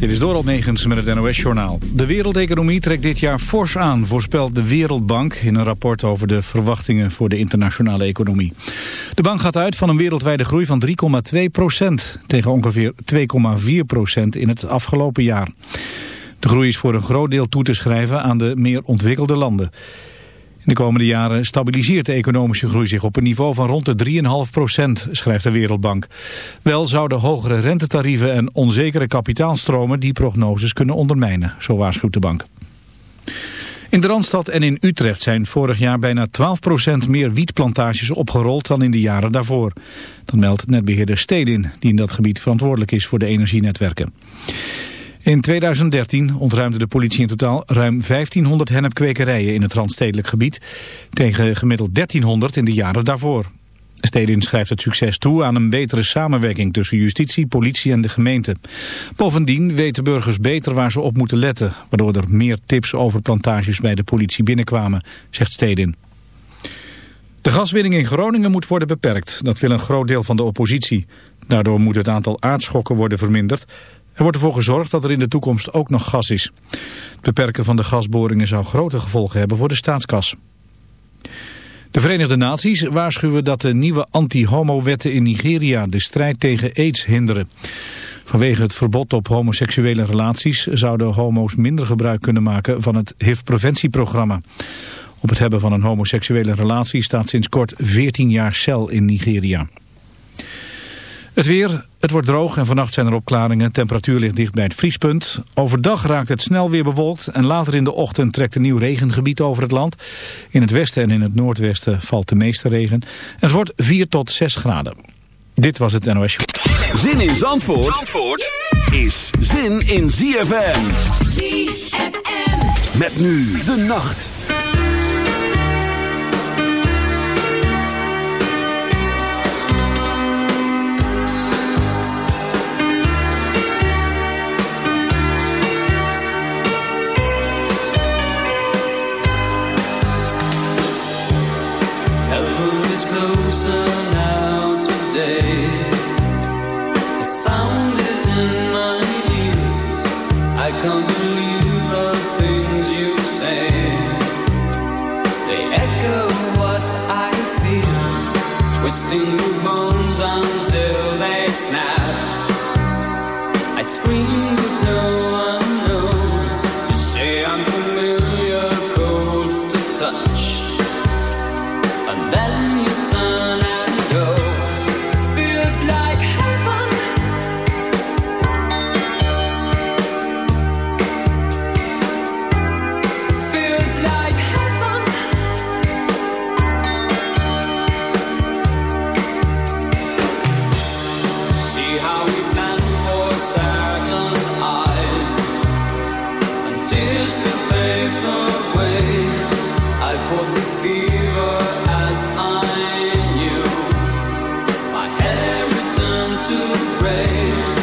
Dit is Doral Megens met het NOS-journaal. De wereldeconomie trekt dit jaar fors aan, voorspelt de Wereldbank... in een rapport over de verwachtingen voor de internationale economie. De bank gaat uit van een wereldwijde groei van 3,2 procent... tegen ongeveer 2,4 procent in het afgelopen jaar. De groei is voor een groot deel toe te schrijven aan de meer ontwikkelde landen... In de komende jaren stabiliseert de economische groei zich op een niveau van rond de 3,5 procent, schrijft de Wereldbank. Wel zouden hogere rentetarieven en onzekere kapitaalstromen die prognoses kunnen ondermijnen, zo waarschuwt de bank. In de Randstad en in Utrecht zijn vorig jaar bijna 12% meer wietplantages opgerold dan in de jaren daarvoor. Dat meldt netbeheerder Stedin, die in dat gebied verantwoordelijk is voor de energienetwerken. In 2013 ontruimde de politie in totaal ruim 1500 hennepkwekerijen in het randstedelijk gebied, tegen gemiddeld 1300 in de jaren daarvoor. Stedin schrijft het succes toe aan een betere samenwerking tussen justitie, politie en de gemeente. Bovendien weten burgers beter waar ze op moeten letten, waardoor er meer tips over plantages bij de politie binnenkwamen, zegt Stedin. De gaswinning in Groningen moet worden beperkt, dat wil een groot deel van de oppositie. Daardoor moet het aantal aardschokken worden verminderd, er wordt ervoor gezorgd dat er in de toekomst ook nog gas is. Het beperken van de gasboringen zou grote gevolgen hebben voor de staatskas. De Verenigde Naties waarschuwen dat de nieuwe anti-homo-wetten in Nigeria de strijd tegen aids hinderen. Vanwege het verbod op homoseksuele relaties zouden homo's minder gebruik kunnen maken van het HIV-preventieprogramma. Op het hebben van een homoseksuele relatie staat sinds kort 14 jaar cel in Nigeria. Het weer, het wordt droog en vannacht zijn er opklaringen. Temperatuur ligt dicht bij het vriespunt. Overdag raakt het snel weer bewolkt en later in de ochtend trekt een nieuw regengebied over het land. In het westen en in het noordwesten valt de meeste regen. En het wordt 4 tot 6 graden. Dit was het NOS Zin in Zandvoort, Zandvoort is zin in ZFM. ZFM. Met nu de nacht. to pray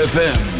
ZFM.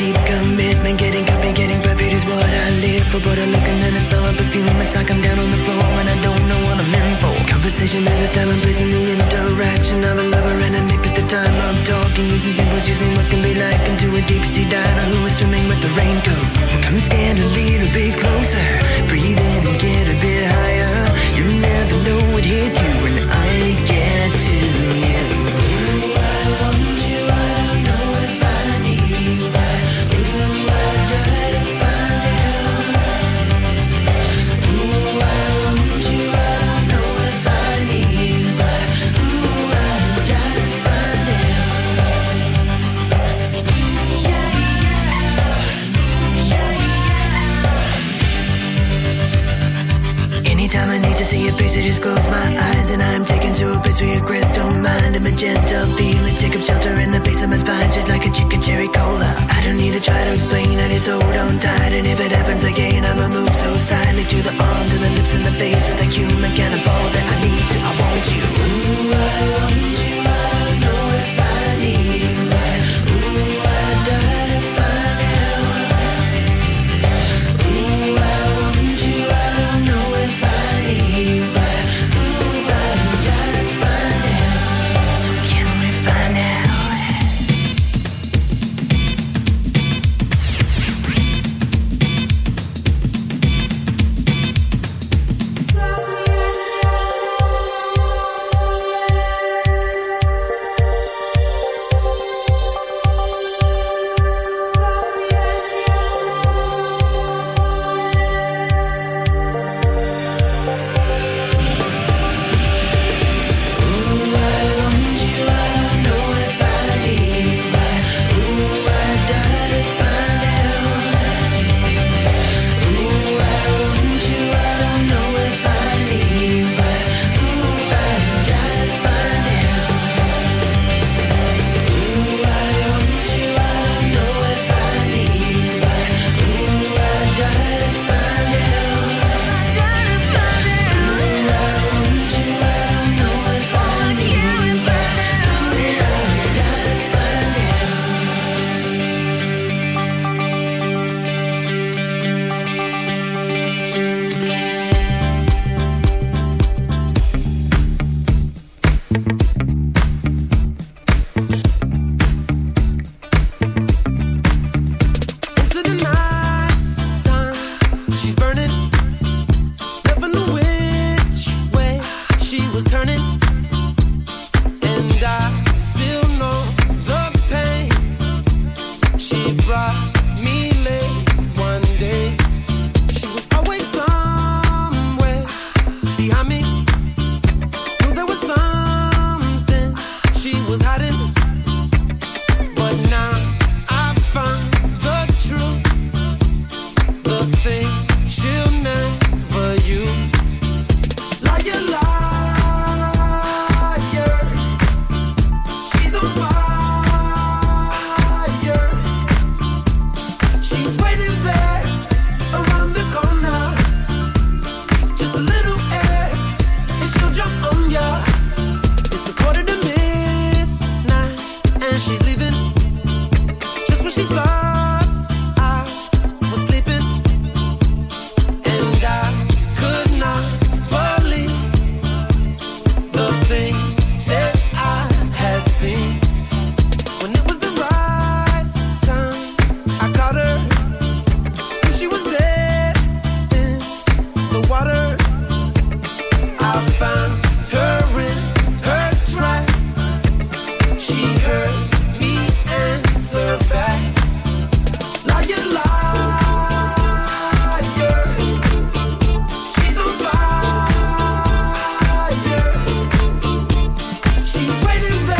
deep commitment Getting coffee, getting perfect is what I live for. But I look and then I smell a perfume It's like I'm down on the floor and I don't know what I'm in for. Conversation, there's a time and place in the interaction Of a lover and a nick at the time I'm talking. Using symbols, using what can be like Into a deep sea diver who is swimming with the raincoat. Well, Come stand a little bit closer Breathe in and get a bit higher. You never know what hit you when I waiting there.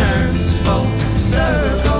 turns full circle.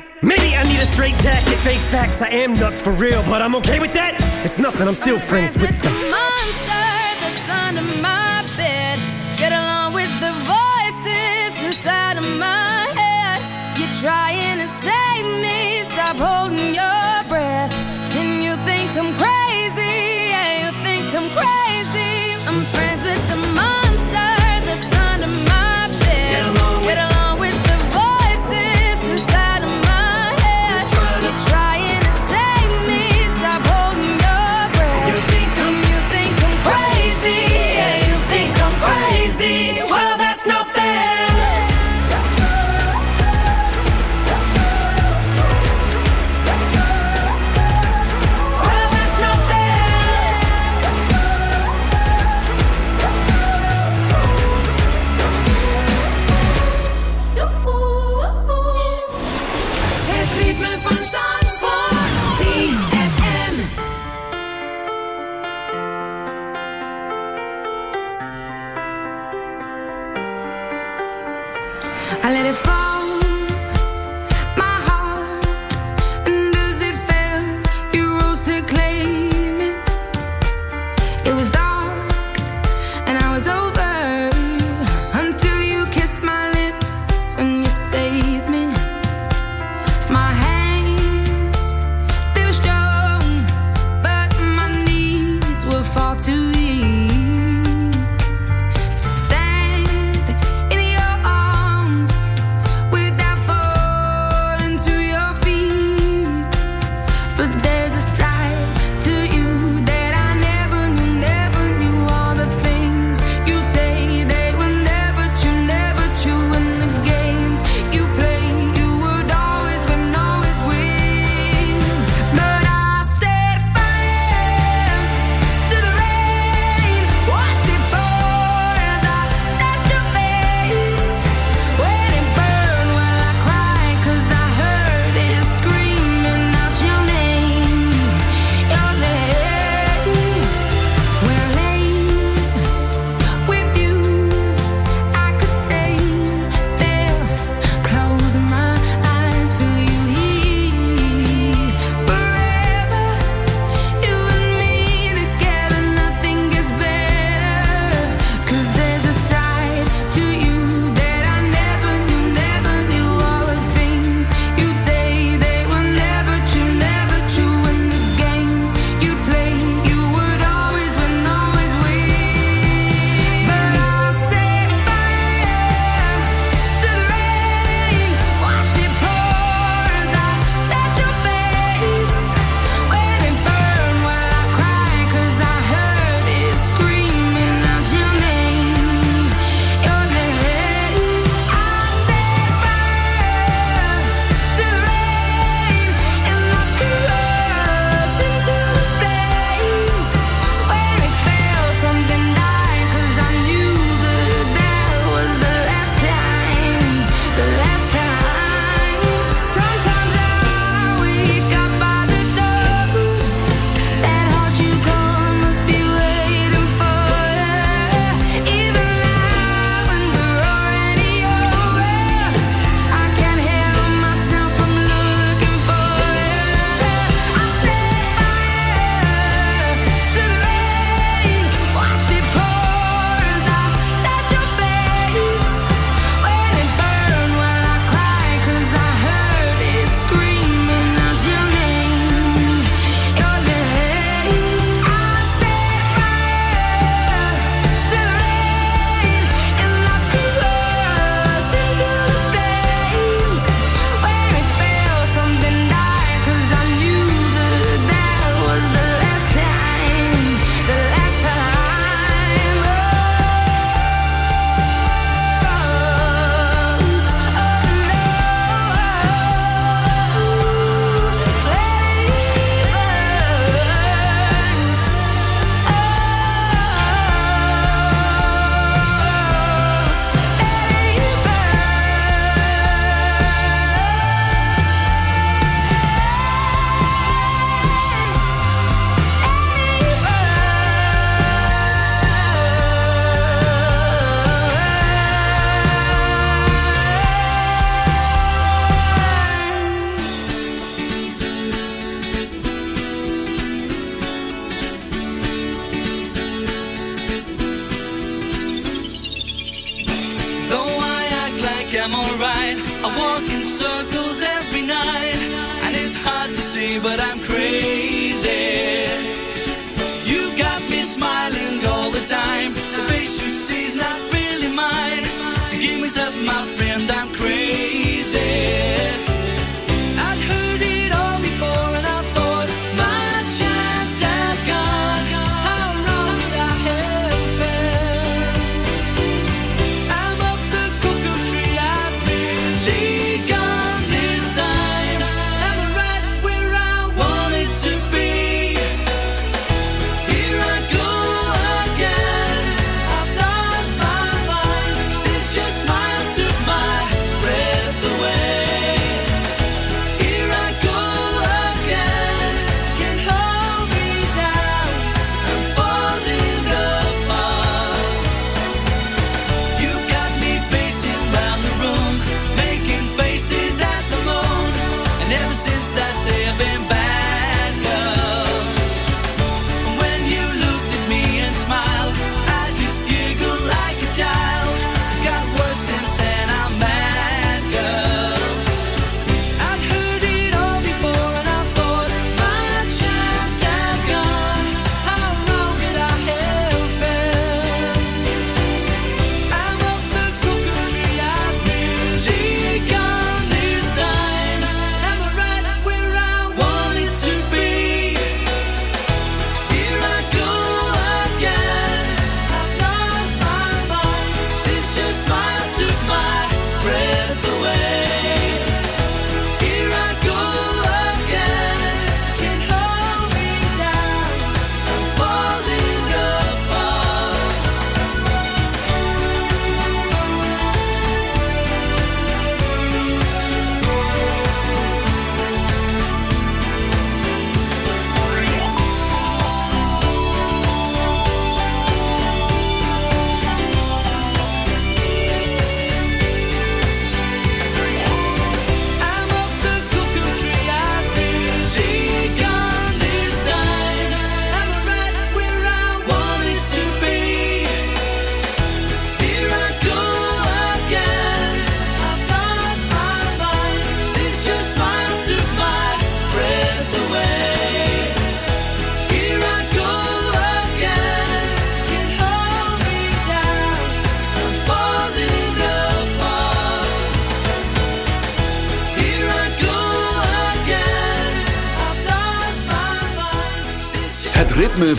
Maybe I need a straight jacket, face facts. I am nuts for real, but I'm okay with that. It's nothing, I'm still I'm friends, with the the. monster that's under my bed. Get along with the voices inside of my head. You're trying to save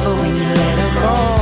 When you let her go.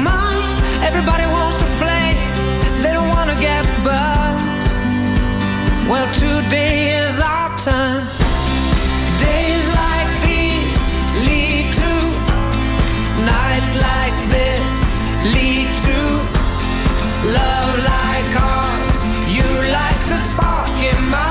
Well, today is our turn. Days like these lead to nights like this lead to love like ours. You light the spark in my